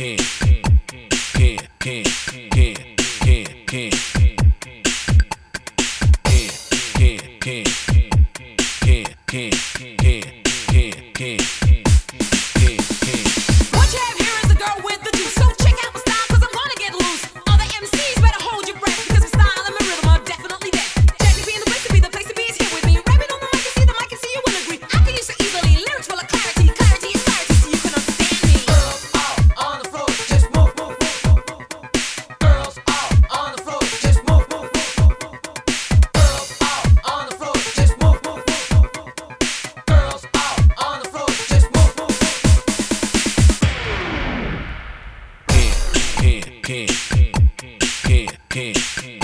can. Hmm.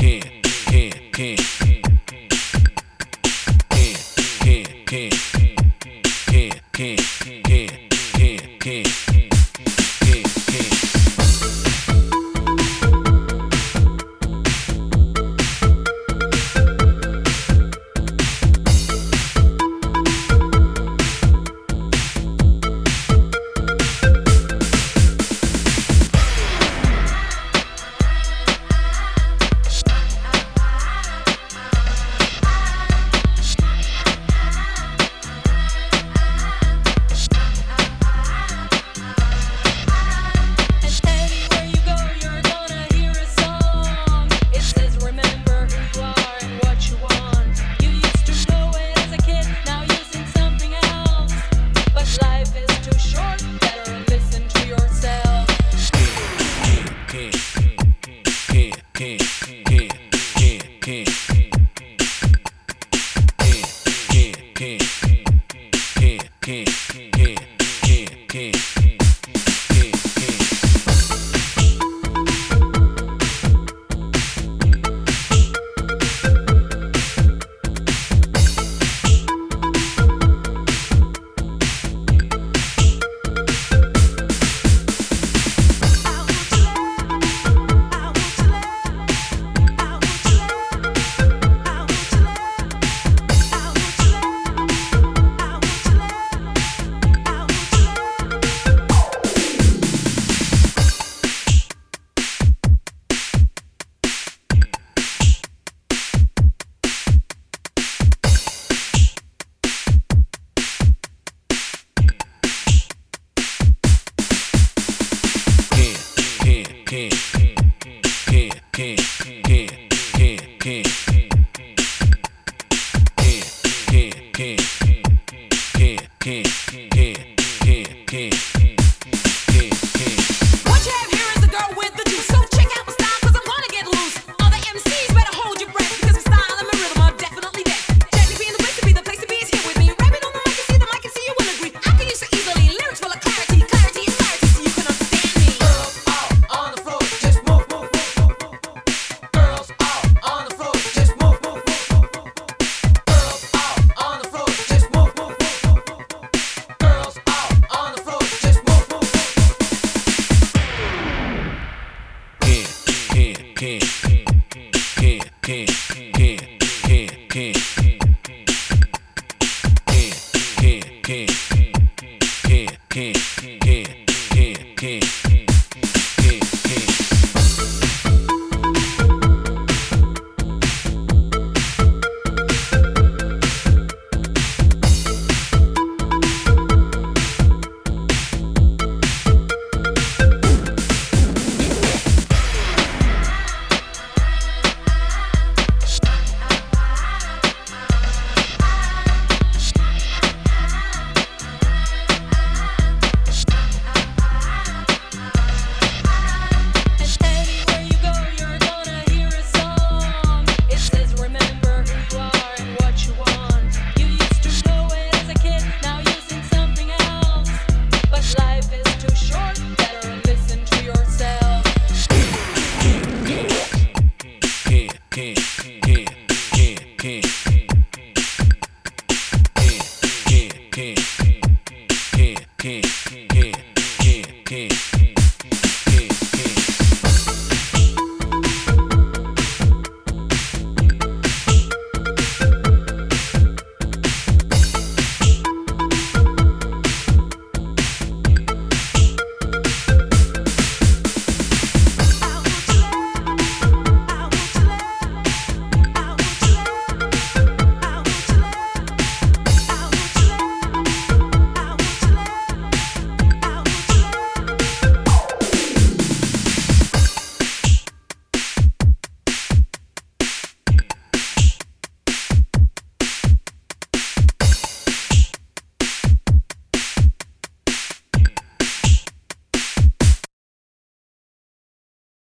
can, can, can, can, can, can, can, can, can, can, can, can, can.